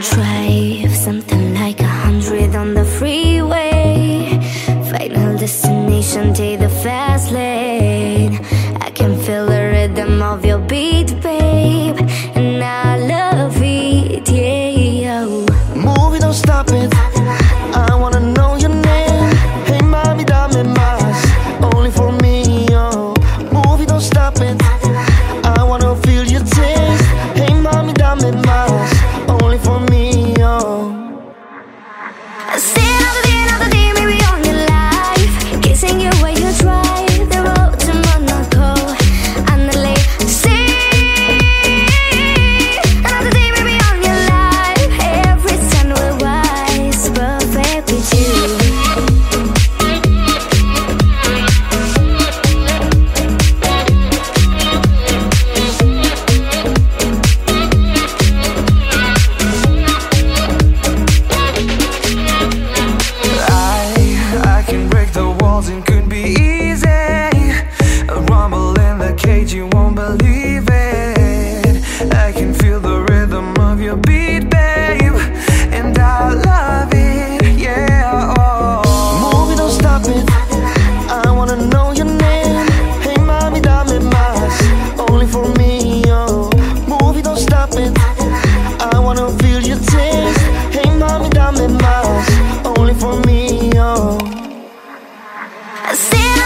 Drive something like a hundred on the freeway. Final destination, take the fast lane. I can feel the rhythm of your beat I see